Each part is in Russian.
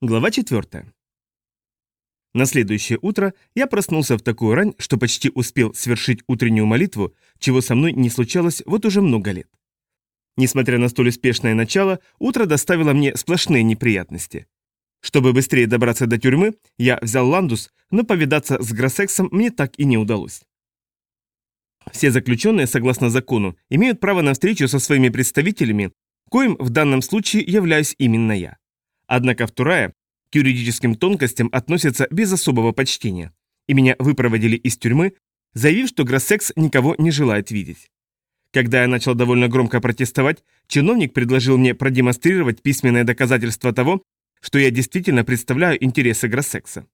Глава 4. На следующее утро я проснулся в такую рань, что почти успел свершить утреннюю молитву, чего со мной не случалось вот уже много лет. Несмотря на столь успешное начало, утро доставило мне сплошные неприятности. Чтобы быстрее добраться до тюрьмы, я взял ландус, но повидаться с Гроссексом мне так и не удалось. Все заключенные, согласно закону, имеют право на встречу со своими представителями, коим в данном случае являюсь именно я. Однако вторая к юридическим тонкостям относится без особого почтения, и меня выпроводили из тюрьмы, заявив, что Гроссекс никого не желает видеть. Когда я начал довольно громко протестовать, чиновник предложил мне продемонстрировать письменное доказательство того, что я действительно представляю интересы Гроссекса.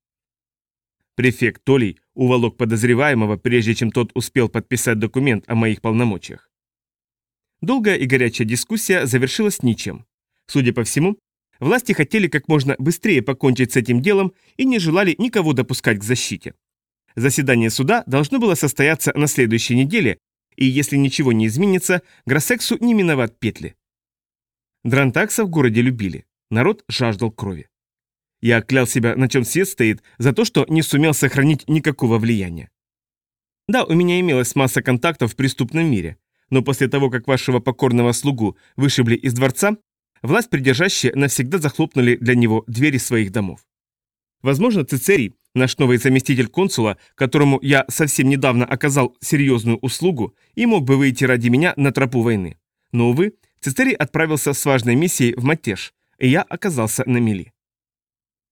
Префект Толей уволок подозреваемого, прежде чем тот успел подписать документ о моих полномочиях. Долгая и горячая дискуссия завершилась ничем. Судя по всему, Власти хотели как можно быстрее покончить с этим делом и не желали никого допускать к защите. Заседание суда должно было состояться на следующей неделе, и если ничего не изменится, Гроссексу не миновать петли. Дрантакса в городе любили, народ жаждал крови. Я клял себя, на чем свет стоит, за то, что не сумел сохранить никакого влияния. Да, у меня имелась масса контактов в преступном мире, но после того, как вашего покорного слугу вышибли из дворца, власть придержащие навсегда захлопнули для него двери своих домов. Возможно, Цицерий, наш новый заместитель консула, которому я совсем недавно оказал серьезную услугу и мог бы выйти ради меня на тропу войны. Но, увы, Цицерий отправился с важной миссией в Матеш, и я оказался на мели.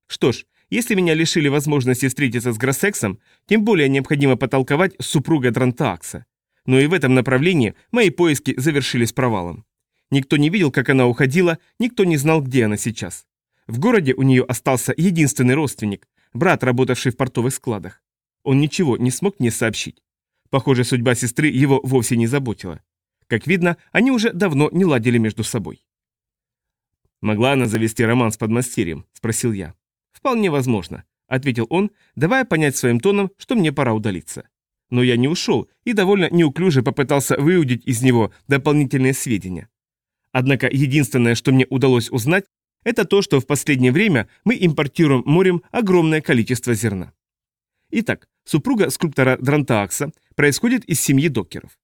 Что ж, если меня лишили возможности встретиться с Гроссексом, тем более необходимо потолковать с супругой Дрантаакса. Но и в этом направлении мои поиски завершились провалом. Никто не видел, как она уходила, никто не знал, где она сейчас. В городе у нее остался единственный родственник, брат, работавший в портовых складах. Он ничего не смог мне сообщить. Похоже, судьба сестры его вовсе не заботила. Как видно, они уже давно не ладили между собой. «Могла она завести роман с подмастерьем?» – спросил я. «Вполне возможно», – ответил он, давая понять своим тоном, что мне пора удалиться. Но я не ушел и довольно неуклюже попытался выудить из него дополнительные сведения. Однако единственное, что мне удалось узнать, это то, что в последнее время мы импортируем морем огромное количество зерна. Итак, супруга скульптора Дрантаакса происходит из семьи докеров.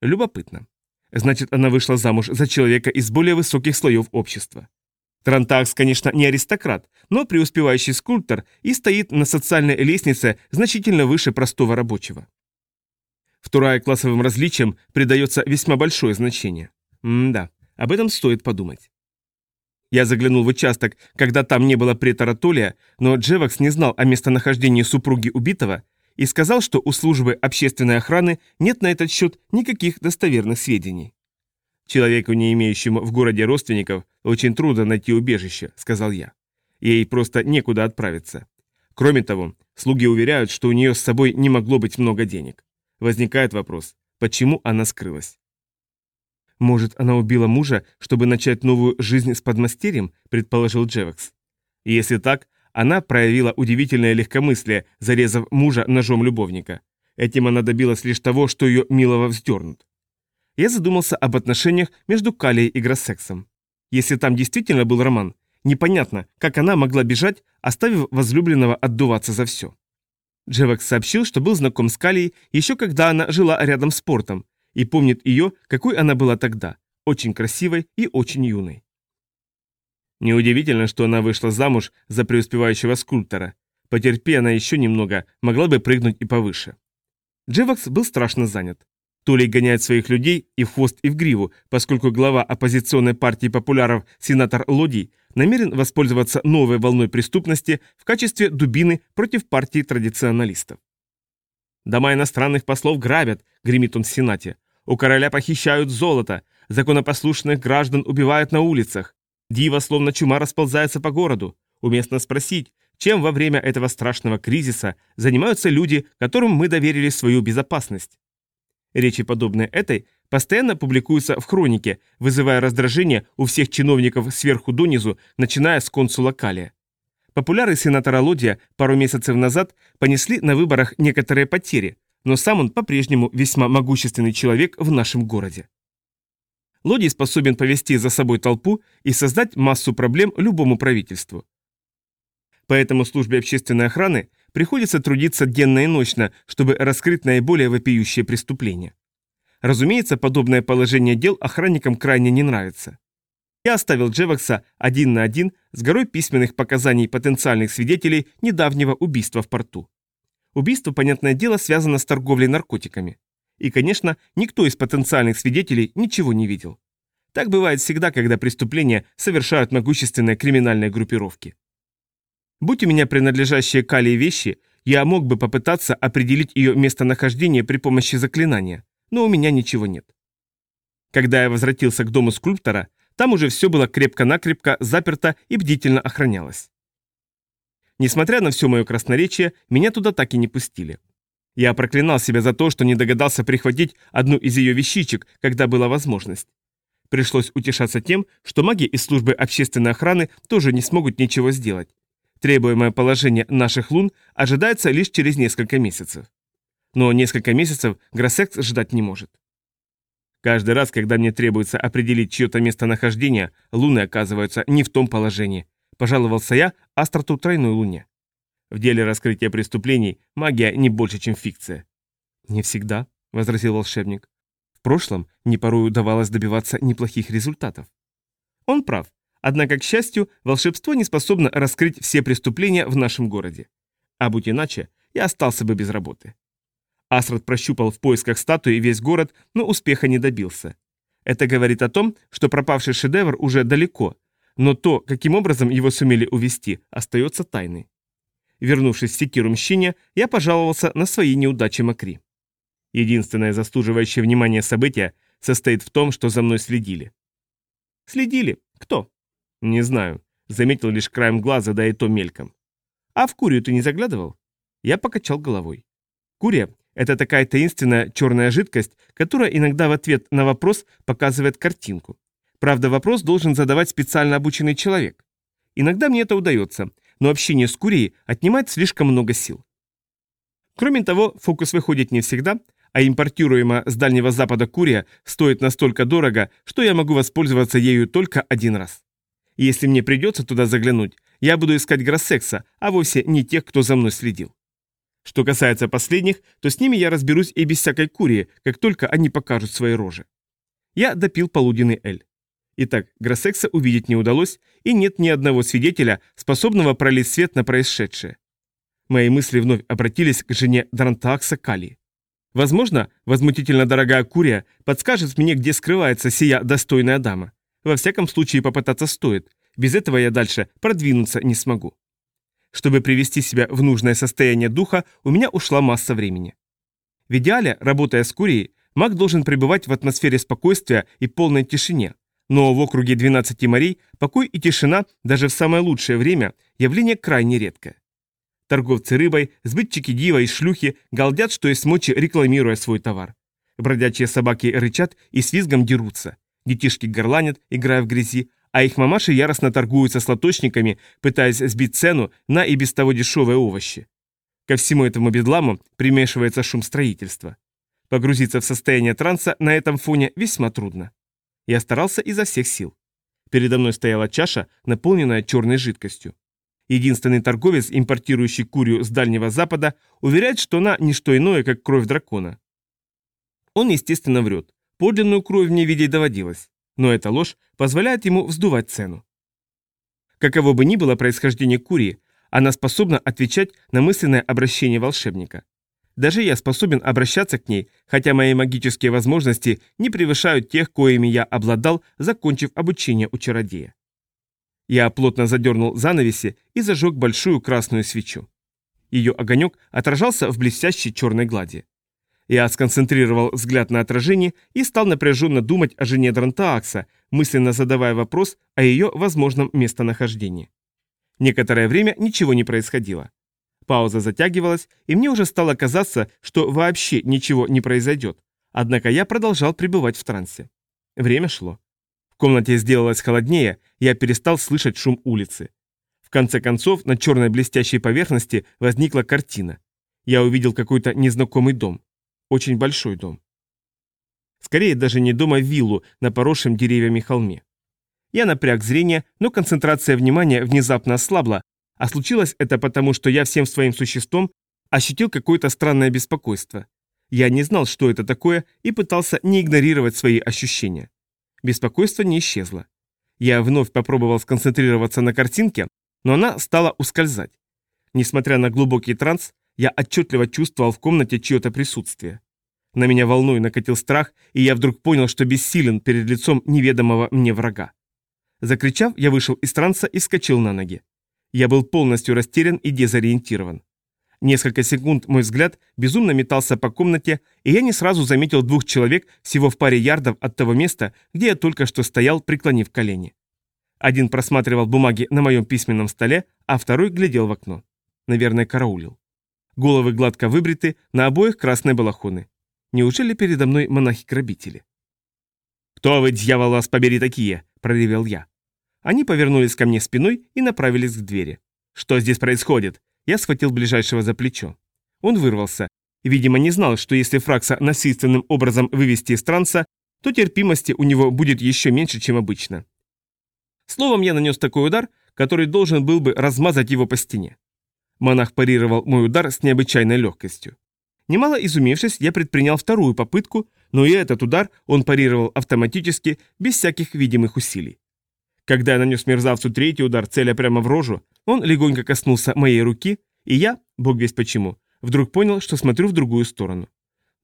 Любопытно. Значит, она вышла замуж за человека из более высоких слоев общества. Дрантаакс, конечно, не аристократ, но преуспевающий скульптор и стоит на социальной лестнице значительно выше простого рабочего. Вторая классовым различиям придается весьма большое значение. М-да. Об этом стоит подумать. Я заглянул в участок, когда там не было претора Толия, но Джевакс не знал о местонахождении супруги убитого и сказал, что у службы общественной охраны нет на этот счет никаких достоверных сведений. «Человеку, не имеющему в городе родственников, очень трудно найти убежище», — сказал я. Ей просто некуда отправиться. Кроме того, слуги уверяют, что у нее с собой не могло быть много денег. Возникает вопрос, почему она скрылась? «Может, она убила мужа, чтобы начать новую жизнь с подмастерьем?» – предположил Джевакс. Если так, она проявила удивительное легкомыслие, зарезав мужа ножом любовника. Этим она добилась лишь того, что ее милого вздернут. Я задумался об отношениях между Калией и Гроссексом. Если там действительно был роман, непонятно, как она могла бежать, оставив возлюбленного отдуваться за все. Джевакс сообщил, что был знаком с Калией еще когда она жила рядом с портом, и помнит ее, какой она была тогда, очень красивой и очень юной. Неудивительно, что она вышла замуж за преуспевающего скульптора. Потерпи она еще немного, могла бы прыгнуть и повыше. Джевакс был страшно занят. Толей гоняет своих людей и в хвост, и в гриву, поскольку глава оппозиционной партии популяров сенатор Лодий намерен воспользоваться новой волной преступности в качестве дубины против партии традиционалистов. «Дома иностранных послов грабят», — гремит он в Сенате. У короля похищают золото, законопослушных граждан убивают на улицах. Дива словно чума расползается по городу. Уместно спросить, чем во время этого страшного кризиса занимаются люди, которым мы доверили свою безопасность. Речи, подобные этой, постоянно публикуются в хронике, вызывая раздражение у всех чиновников сверху донизу, начиная с консула Калия. Популяры сенатора Лодия пару месяцев назад понесли на выборах некоторые потери, но сам он по-прежнему весьма могущественный человек в нашем городе. Лодий способен повести за собой толпу и создать массу проблем любому правительству. Поэтому службе общественной охраны приходится трудиться денно и ночно, чтобы раскрыть наиболее вопиющие преступления. Разумеется, подобное положение дел охранникам крайне не нравится. Я оставил Джевакса один на один с горой письменных показаний потенциальных свидетелей недавнего убийства в порту. Убийство, понятное дело, связано с торговлей наркотиками. И, конечно, никто из потенциальных свидетелей ничего не видел. Так бывает всегда, когда преступления совершают могущественные криминальные группировки. Будь у меня принадлежащие Калии вещи, я мог бы попытаться определить ее местонахождение при помощи заклинания, но у меня ничего нет. Когда я возвратился к дому скульптора, там уже все было крепко-накрепко заперто и бдительно охранялось. Несмотря на все мое красноречие, меня туда так и не пустили. Я проклинал себя за то, что не догадался прихватить одну из ее вещичек, когда была возможность. Пришлось утешаться тем, что маги из службы общественной охраны тоже не смогут ничего сделать. Требуемое положение наших лун ожидается лишь через несколько месяцев. Но несколько месяцев Гроссекс ждать не может. Каждый раз, когда мне требуется определить чье-то местонахождение, луны оказываются не в том положении. Пожаловался я Астроту тройной луне. В деле раскрытия преступлений магия не больше, чем фикция. «Не всегда», — возразил волшебник. «В прошлом мне порой удавалось добиваться неплохих результатов». Он прав. Однако, к счастью, волшебство не способно раскрыть все преступления в нашем городе. А будь иначе, я остался бы без работы. Асрад прощупал в поисках статуи весь город, но успеха не добился. Это говорит о том, что пропавший шедевр уже далеко, но то, каким образом его сумели увести, остается тайной. Вернувшись в секиру мщения, я пожаловался на свои неудачи Макри. Единственное заслуживающее внимание событие состоит в том, что за мной следили. Следили? Кто? Не знаю. Заметил лишь краем глаза, да и то мельком. А в Курию ты не заглядывал? Я покачал головой. Курия это такая таинственная черная жидкость, которая иногда в ответ на вопрос показывает картинку. Правда, вопрос должен задавать специально обученный человек. Иногда мне это удается, но общение с Курией отнимает слишком много сил. Кроме того, фокус выходит не всегда, а импортируемая с Дальнего Запада Курия стоит настолько дорого, что я могу воспользоваться ею только один раз. И если мне придется туда заглянуть, я буду искать Гроссекса, а вовсе не тех, кто за мной следил. Что касается последних, то с ними я разберусь и без всякой курии, как только они покажут свои рожи. Я допил полуденный эль. Итак, Гроссекса увидеть не удалось, и нет ни одного свидетеля, способного пролить свет на происшедшее. Мои мысли вновь обратились к жене Дрантакса Кали. Возможно, возмутительно дорогая Курия подскажет мне, где скрывается сия достойная дама. Во всяком случае, попытаться стоит. Без этого я дальше продвинуться не смогу. Чтобы привести себя в нужное состояние духа, у меня ушла масса времени. В идеале, работая с Курией, маг должен пребывать в атмосфере спокойствия и полной тишине. Но в округе 12 морей покой и тишина даже в самое лучшее время явление крайне редкое. Торговцы рыбой, сбытчики дива и шлюхи галдят, что есть мочи, рекламируя свой товар. Бродячие собаки рычат и с визгом дерутся. Детишки горланят, играя в грязи, а их мамаши яростно торгуются с лоточниками, пытаясь сбить цену на и без того дешевые овощи. Ко всему этому бедламу примешивается шум строительства. Погрузиться в состояние транса на этом фоне весьма трудно. Я старался изо всех сил. Передо мной стояла чаша, наполненная черной жидкостью. Единственный торговец, импортирующий курию с Дальнего Запада, уверяет, что она не что иное, как кровь дракона. Он, естественно, врет. Подлинную кровь мне видеть доводилось но эта ложь позволяет ему вздувать цену. Каково бы ни было происхождение Курии, она способна отвечать на мысленное обращение волшебника. Даже я способен обращаться к ней, хотя мои магические возможности не превышают тех, коими я обладал, закончив обучение у чародея. Я плотно задернул занавеси и зажег большую красную свечу. Ее огонек отражался в блестящей черной глади. Я сконцентрировал взгляд на отражении и стал напряженно думать о жене Дрантаакса, мысленно задавая вопрос о ее возможном местонахождении. Некоторое время ничего не происходило. Пауза затягивалась, и мне уже стало казаться, что вообще ничего не произойдет. Однако я продолжал пребывать в трансе. Время шло. В комнате сделалось холоднее, я перестал слышать шум улицы. В конце концов, на черной блестящей поверхности возникла картина. Я увидел какой-то незнакомый дом. Очень большой дом. Скорее даже не дом, а виллу на поросшем деревьями холме. Я напряг зрение, но концентрация внимания внезапно ослабла, А случилось это потому, что я всем своим существом ощутил какое-то странное беспокойство. Я не знал, что это такое, и пытался не игнорировать свои ощущения. Беспокойство не исчезло. Я вновь попробовал сконцентрироваться на картинке, но она стала ускользать. Несмотря на глубокий транс, я отчетливо чувствовал в комнате чье-то присутствие. На меня волной накатил страх, и я вдруг понял, что бессилен перед лицом неведомого мне врага. Закричав, я вышел из транса и вскочил на ноги. Я был полностью растерян и дезориентирован. Несколько секунд мой взгляд безумно метался по комнате, и я не сразу заметил двух человек всего в паре ярдов от того места, где я только что стоял, преклонив колени. Один просматривал бумаги на моем письменном столе, а второй глядел в окно. Наверное, караулил. Головы гладко выбриты, на обоих красные балахоны. Неужели передо мной монахи-грабители? «Кто вы, дьявол, вас побери такие?» – проревел я. Они повернулись ко мне спиной и направились к двери. «Что здесь происходит?» Я схватил ближайшего за плечо. Он вырвался. Видимо, не знал, что если Фракса насильственным образом вывести из транса, то терпимости у него будет еще меньше, чем обычно. Словом, я нанес такой удар, который должен был бы размазать его по стене. Монах парировал мой удар с необычайной легкостью. Немало изумившись, я предпринял вторую попытку, но и этот удар он парировал автоматически, без всяких видимых усилий. Когда я нанес мерзавцу третий удар, целя прямо в рожу, он легонько коснулся моей руки, и я, бог весь почему, вдруг понял, что смотрю в другую сторону.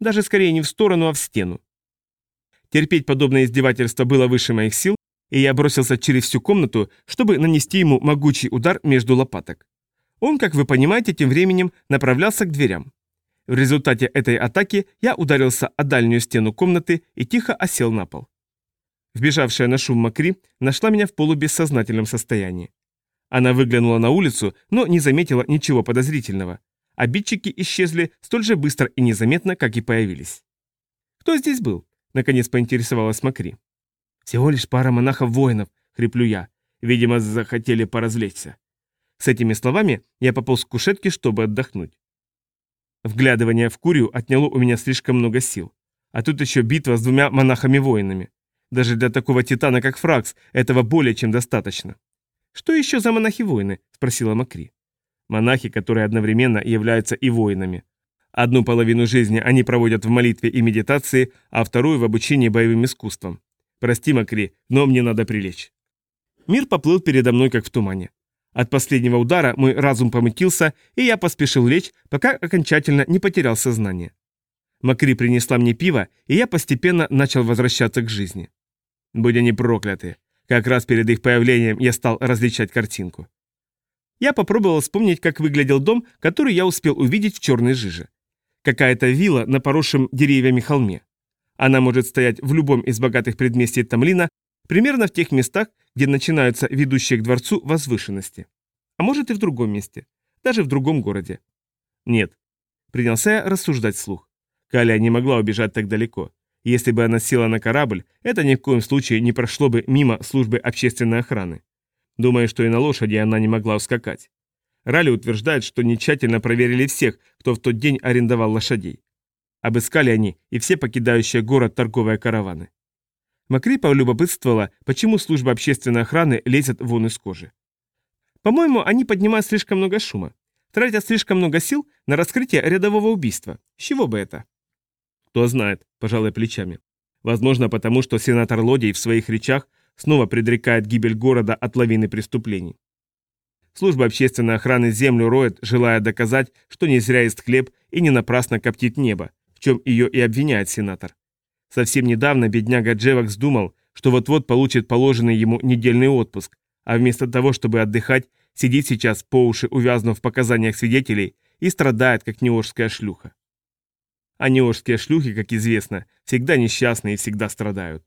Даже скорее не в сторону, а в стену. Терпеть подобное издевательство было выше моих сил, и я бросился через всю комнату, чтобы нанести ему могучий удар между лопаток. Он, как вы понимаете, тем временем направлялся к дверям. В результате этой атаки я ударился о дальнюю стену комнаты и тихо осел на пол. Вбежавшая на шум Макри нашла меня в полубессознательном состоянии. Она выглянула на улицу, но не заметила ничего подозрительного. Обидчики исчезли столь же быстро и незаметно, как и появились. «Кто здесь был?» — наконец поинтересовалась Макри. «Всего лишь пара монахов-воинов», — хриплю я. Видимо, захотели поразвлечься. С этими словами я пополз к кушетке, чтобы отдохнуть. Вглядывание в Курию отняло у меня слишком много сил. А тут еще битва с двумя монахами-воинами. Даже для такого титана, как Фракс, этого более чем достаточно. «Что еще за монахи-воины?» – спросила Макри. Монахи, которые одновременно являются и воинами. Одну половину жизни они проводят в молитве и медитации, а вторую в обучении боевым искусствам. Прости, Макри, но мне надо прилечь. Мир поплыл передо мной, как в тумане. От последнего удара мой разум помутился, и я поспешил лечь, пока окончательно не потерял сознание. Макри принесла мне пиво, и я постепенно начал возвращаться к жизни. Будь они прокляты. Как раз перед их появлением я стал различать картинку. Я попробовал вспомнить, как выглядел дом, который я успел увидеть в черной жиже. Какая-то вилла на поросшем деревьями холме. Она может стоять в любом из богатых предместий Тамлина, примерно в тех местах, где начинаются ведущие к дворцу возвышенности. А может и в другом месте, даже в другом городе. Нет. Принялся я рассуждать вслух. Калия не могла убежать так далеко. Если бы она села на корабль, это ни в коем случае не прошло бы мимо службы общественной охраны. Думаю, что и на лошади она не могла ускакать. Ралли утверждает, что не тщательно проверили всех, кто в тот день арендовал лошадей. Обыскали они и все покидающие город торговые караваны. Макри полюбопытствовала, почему служба общественной охраны лезет вон из кожи. По-моему, они поднимают слишком много шума. Тратят слишком много сил на раскрытие рядового убийства. С чего бы это? Кто знает, пожалуй, плечами. Возможно, потому что сенатор Лодей в своих речах снова предрекает гибель города от лавины преступлений. Служба общественной охраны землю роет, желая доказать, что не зря ест хлеб и не напрасно коптит небо, в чем ее и обвиняет сенатор. Совсем недавно бедняга Джевакс думал, что вот-вот получит положенный ему недельный отпуск, а вместо того, чтобы отдыхать, сидит сейчас по уши увязнув в показаниях свидетелей и страдает, как неожская шлюха. А неожские шлюхи, как известно, всегда несчастны и всегда страдают.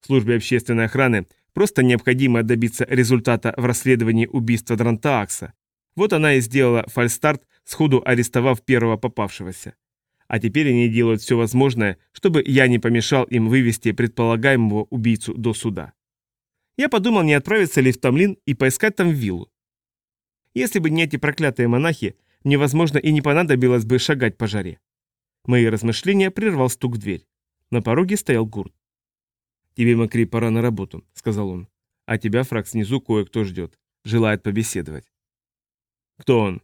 Службе общественной охраны просто необходимо добиться результата в расследовании убийства Дрантаакса. Вот она и сделала фальстарт, сходу арестовав первого попавшегося. А теперь они делают все возможное, чтобы я не помешал им вывести предполагаемого убийцу до суда. Я подумал, не отправиться ли в Тамлин и поискать там виллу. Если бы не эти проклятые монахи, мне, возможно, и не понадобилось бы шагать по жаре. Мои размышления прервал стук в дверь. На пороге стоял Гурт. «Тебе, Макри, пора на работу», — сказал он. «А тебя, фраг, снизу кое-кто ждет. Желает побеседовать». Кто он?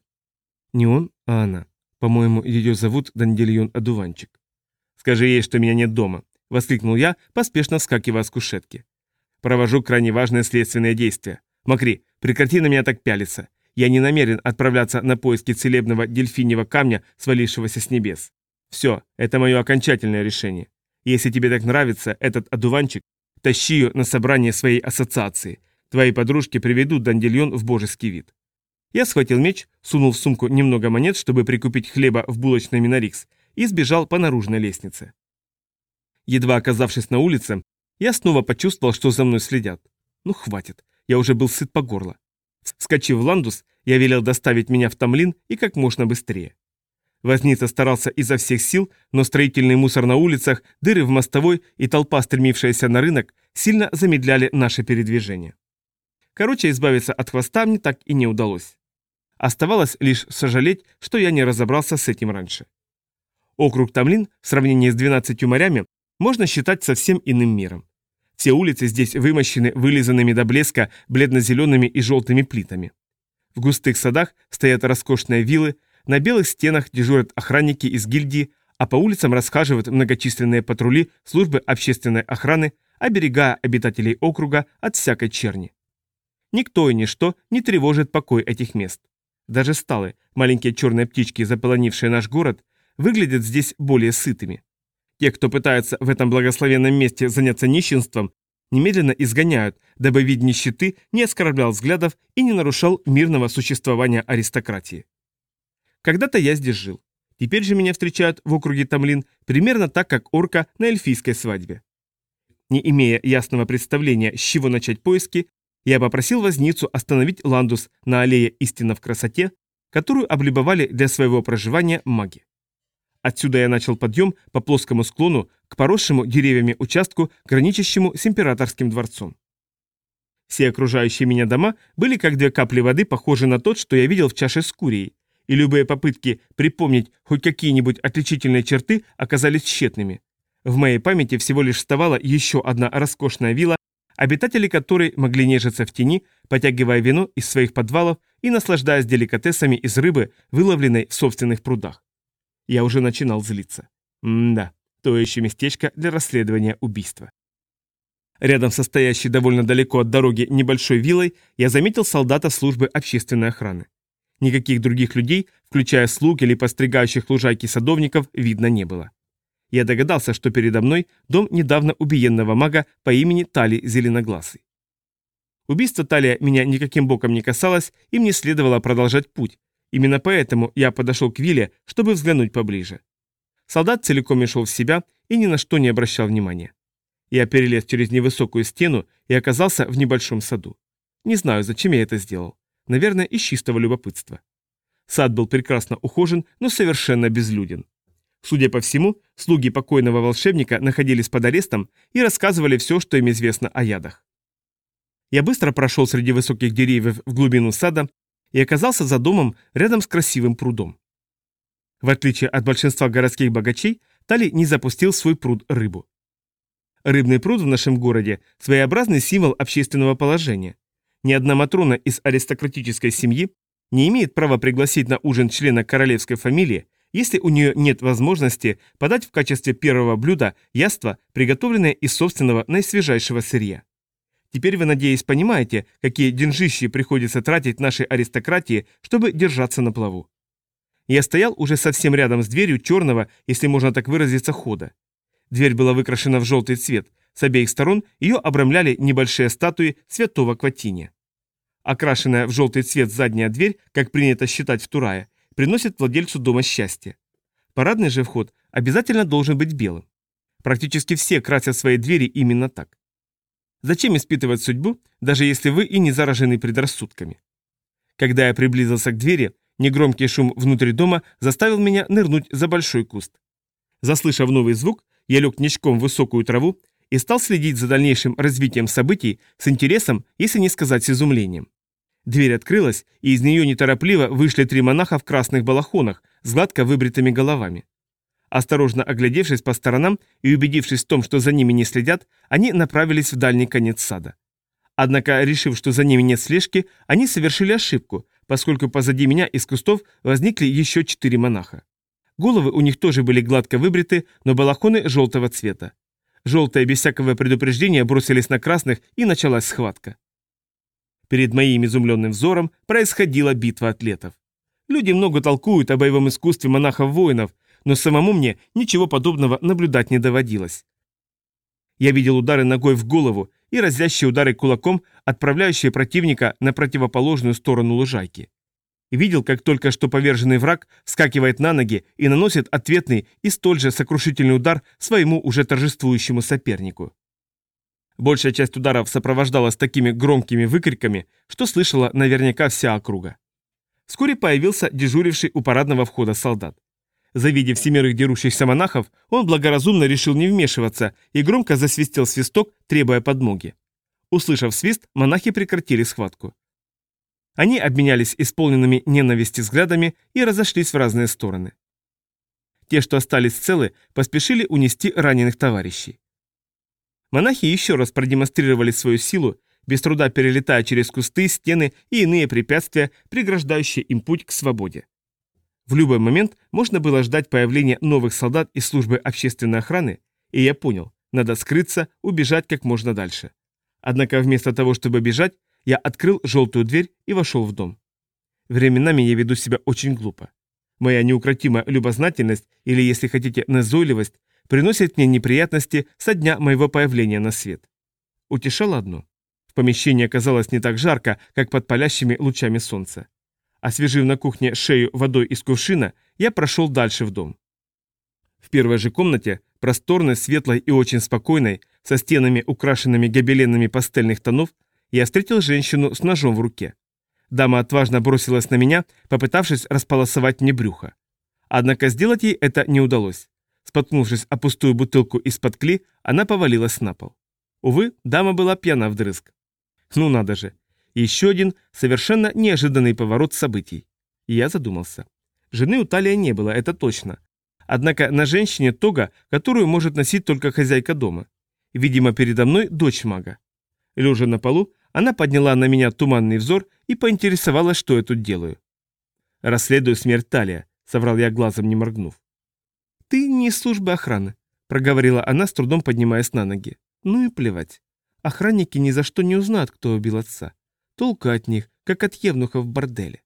Не он, а она. По-моему, ее зовут Дандельон Адуванчик. Скажи ей, что меня нет дома, воскликнул я, поспешно вскакивая с кушетки. Провожу крайне важное следственное действие. Макри, прекрати на меня так пялиться. Я не намерен отправляться на поиски целебного дельфиньего камня, свалившегося с небес. Все, это мое окончательное решение. Если тебе так нравится этот одуванчик, тащи ее на собрание своей ассоциации. Твои подружки приведут Дандельон в божеский вид. Я схватил меч, сунул в сумку немного монет, чтобы прикупить хлеба в булочной Минорикс, и сбежал по наружной лестнице. Едва оказавшись на улице, я снова почувствовал, что за мной следят. Ну хватит, я уже был сыт по горло. Вскочив в ландус, я велел доставить меня в Тамлин и как можно быстрее. Возница старался изо всех сил, но строительный мусор на улицах, дыры в мостовой и толпа, стремившаяся на рынок, сильно замедляли наше передвижение. Короче, избавиться от хвоста мне так и не удалось. Оставалось лишь сожалеть, что я не разобрался с этим раньше. Округ Тамлин в сравнении с 12 морями можно считать совсем иным миром. Все улицы здесь вымощены вылизанными до блеска бледно-зелеными и желтыми плитами. В густых садах стоят роскошные виллы, на белых стенах дежурят охранники из гильдии, а по улицам расхаживают многочисленные патрули службы общественной охраны, оберегая обитателей округа от всякой черни. Никто и ничто не тревожит покой этих мест. Даже сталы, маленькие черные птички, заполонившие наш город, выглядят здесь более сытыми. Те, кто пытается в этом благословенном месте заняться нищенством, немедленно изгоняют, дабы вид нищеты не оскорблял взглядов и не нарушал мирного существования аристократии. Когда-то я здесь жил. Теперь же меня встречают в округе Тамлин примерно так, как орка на эльфийской свадьбе. Не имея ясного представления, с чего начать поиски, я попросил возницу остановить Ландус на аллее истина в красоте, которую облюбовали для своего проживания маги. Отсюда я начал подъем по плоскому склону к поросшему деревьями участку, граничащему с императорским дворцом. Все окружающие меня дома были как две капли воды, похожи на тот, что я видел в чаше с курией, и любые попытки припомнить хоть какие-нибудь отличительные черты оказались тщетными. В моей памяти всего лишь вставала еще одна роскошная вилла, обитатели которой могли нежиться в тени, потягивая вино из своих подвалов и наслаждаясь деликатесами из рыбы, выловленной в собственных прудах. Я уже начинал злиться. М-да, то еще местечко для расследования убийства. Рядом со стоящей довольно далеко от дороги небольшой виллой я заметил солдата службы общественной охраны. Никаких других людей, включая слуг или постригающих лужайки садовников, видно не было. Я догадался, что передо мной дом недавно убиенного мага по имени Тали Зеленоглазый. Убийство Талия меня никаким боком не касалось, и мне следовало продолжать путь, Именно поэтому я подошел к Вилле, чтобы взглянуть поближе. Солдат целиком шел в себя и ни на что не обращал внимания. Я перелез через невысокую стену и оказался в небольшом саду. Не знаю, зачем я это сделал. Наверное, из чистого любопытства. Сад был прекрасно ухожен, но совершенно безлюден. Судя по всему, слуги покойного волшебника находились под арестом и рассказывали все, что им известно о ядах. Я быстро прошел среди высоких деревьев в глубину сада и оказался за домом рядом с красивым прудом. В отличие от большинства городских богачей, Тали не запустил свой пруд рыбу. Рыбный пруд в нашем городе – своеобразный символ общественного положения. Ни одна Матрона из аристократической семьи не имеет права пригласить на ужин члена королевской фамилии, если у нее нет возможности подать в качестве первого блюда яство, приготовленное из собственного наисвежайшего сырья. Теперь вы, надеюсь, понимаете, какие деньжищи приходится тратить нашей аристократии, чтобы держаться на плаву. Я стоял уже совсем рядом с дверью черного, если можно так выразиться, хода. Дверь была выкрашена в желтый цвет, с обеих сторон ее обрамляли небольшие статуи святого Кватиния. Окрашенная в желтый цвет задняя дверь, как принято считать в Турае, приносит владельцу дома счастье. Парадный же вход обязательно должен быть белым. Практически все красят свои двери именно так. Зачем испытывать судьбу, даже если вы и не заражены предрассудками? Когда я приблизился к двери, негромкий шум внутри дома заставил меня нырнуть за большой куст. Заслышав новый звук, я лег ничком в высокую траву и стал следить за дальнейшим развитием событий с интересом, если не сказать с изумлением. Дверь открылась, и из нее неторопливо вышли три монаха в красных балахонах с гладко выбритыми головами. Осторожно оглядевшись по сторонам и убедившись в том, что за ними не следят, они направились в дальний конец сада. Однако, решив, что за ними нет слежки, они совершили ошибку, поскольку позади меня из кустов возникли еще четыре монаха. Головы у них тоже были гладко выбриты, но балахоны желтого цвета. Желтые без всякого предупреждения бросились на красных, и началась схватка. Перед моим изумленным взором происходила битва атлетов. Люди много толкуют о боевом искусстве монахов-воинов, но самому мне ничего подобного наблюдать не доводилось. Я видел удары ногой в голову и разящие удары кулаком, отправляющие противника на противоположную сторону лужайки. Видел, как только что поверженный враг вскакивает на ноги и наносит ответный и столь же сокрушительный удар своему уже торжествующему сопернику. Большая часть ударов сопровождалась такими громкими выкриками, что слышала наверняка вся округа. Вскоре появился дежуривший у парадного входа солдат. Завидев семерых дерущихся монахов, он благоразумно решил не вмешиваться и громко засвистел свисток, требуя подмоги. Услышав свист, монахи прекратили схватку. Они обменялись исполненными ненависти взглядами и разошлись в разные стороны. Те, что остались целы, поспешили унести раненых товарищей. Монахи еще раз продемонстрировали свою силу, без труда перелетая через кусты, стены и иные препятствия, преграждающие им путь к свободе. В любой момент можно было ждать появления новых солдат из службы общественной охраны, и я понял, надо скрыться, убежать как можно дальше. Однако вместо того, чтобы бежать, я открыл желтую дверь и вошел в дом. Временами я веду себя очень глупо. Моя неукротимая любознательность, или, если хотите, назойливость, приносит мне неприятности со дня моего появления на свет. Утешало одно. В помещении оказалось не так жарко, как под палящими лучами солнца. Освежив на кухне шею водой из кувшина, я прошел дальше в дом. В первой же комнате, просторной, светлой и очень спокойной, со стенами, украшенными гобеленами пастельных тонов, я встретил женщину с ножом в руке. Дама отважно бросилась на меня, попытавшись располосовать мне брюхо. Однако сделать ей это не удалось. Споткнувшись о пустую бутылку из-под кли, она повалилась на пол. Увы, дама была пьяна вдрызг. Ну надо же, еще один совершенно неожиданный поворот событий. И я задумался. Жены у Талия не было, это точно. Однако на женщине тога, которую может носить только хозяйка дома. Видимо, передо мной дочь мага. Лежа на полу, она подняла на меня туманный взор и поинтересовалась, что я тут делаю. «Расследую смерть Талия», — соврал я глазом, не моргнув. «Ты не из службы охраны», — проговорила она, с трудом поднимаясь на ноги. «Ну и плевать. Охранники ни за что не узнают, кто убил отца. Толку от них, как от евнуха в борделе.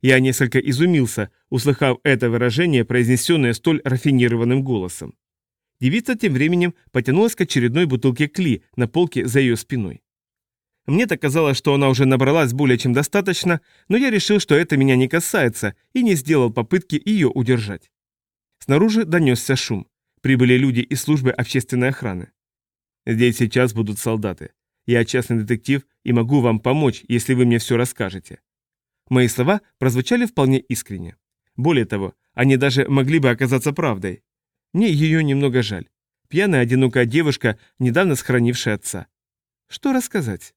Я несколько изумился, услыхав это выражение, произнесенное столь рафинированным голосом. Девица тем временем потянулась к очередной бутылке кли на полке за ее спиной. Мне-то казалось, что она уже набралась более чем достаточно, но я решил, что это меня не касается, и не сделал попытки ее удержать. Снаружи донесся шум. Прибыли люди из службы общественной охраны. Здесь сейчас будут солдаты. Я частный детектив и могу вам помочь, если вы мне все расскажете». Мои слова прозвучали вполне искренне. Более того, они даже могли бы оказаться правдой. Мне ее немного жаль. Пьяная одинокая девушка, недавно сохранившая отца. Что рассказать?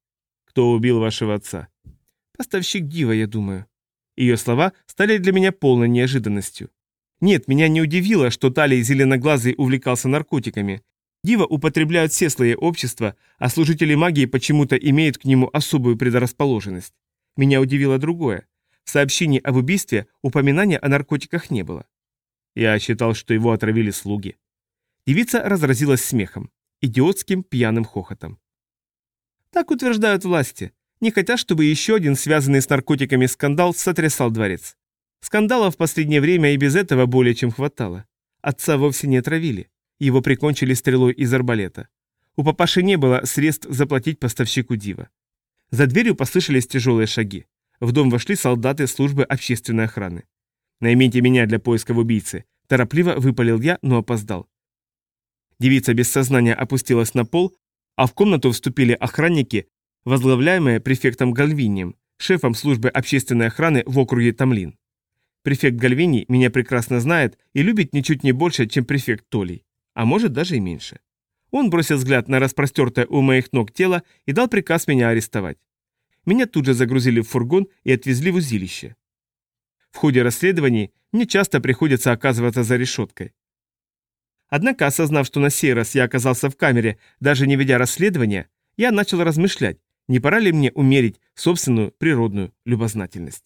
Кто убил вашего отца? Поставщик Дива, я думаю. Ее слова стали для меня полной неожиданностью. Нет, меня не удивило, что Талий Зеленоглазый увлекался наркотиками, Дива употребляют все слои общества, а служители магии почему-то имеют к нему особую предрасположенность. Меня удивило другое. В сообщении об убийстве упоминания о наркотиках не было. Я считал, что его отравили слуги. Девица разразилась смехом, идиотским пьяным хохотом. Так утверждают власти. Не хотят, чтобы еще один связанный с наркотиками скандал сотрясал дворец. Скандалов в последнее время и без этого более чем хватало. Отца вовсе не отравили. Его прикончили стрелой из арбалета. У папаши не было средств заплатить поставщику дива. За дверью послышались тяжелые шаги. В дом вошли солдаты службы общественной охраны. «Наймите меня для поиска убийцы», – торопливо выпалил я, но опоздал. Девица без сознания опустилась на пол, а в комнату вступили охранники, возглавляемые префектом Гальвинием, шефом службы общественной охраны в округе Тамлин. Префект Гальвини меня прекрасно знает и любит ничуть не больше, чем префект Толей а может даже и меньше. Он бросил взгляд на распростертое у моих ног тело и дал приказ меня арестовать. Меня тут же загрузили в фургон и отвезли в узилище. В ходе расследований мне часто приходится оказываться за решеткой. Однако, осознав, что на сей раз я оказался в камере, даже не ведя расследования, я начал размышлять, не пора ли мне умерить собственную природную любознательность.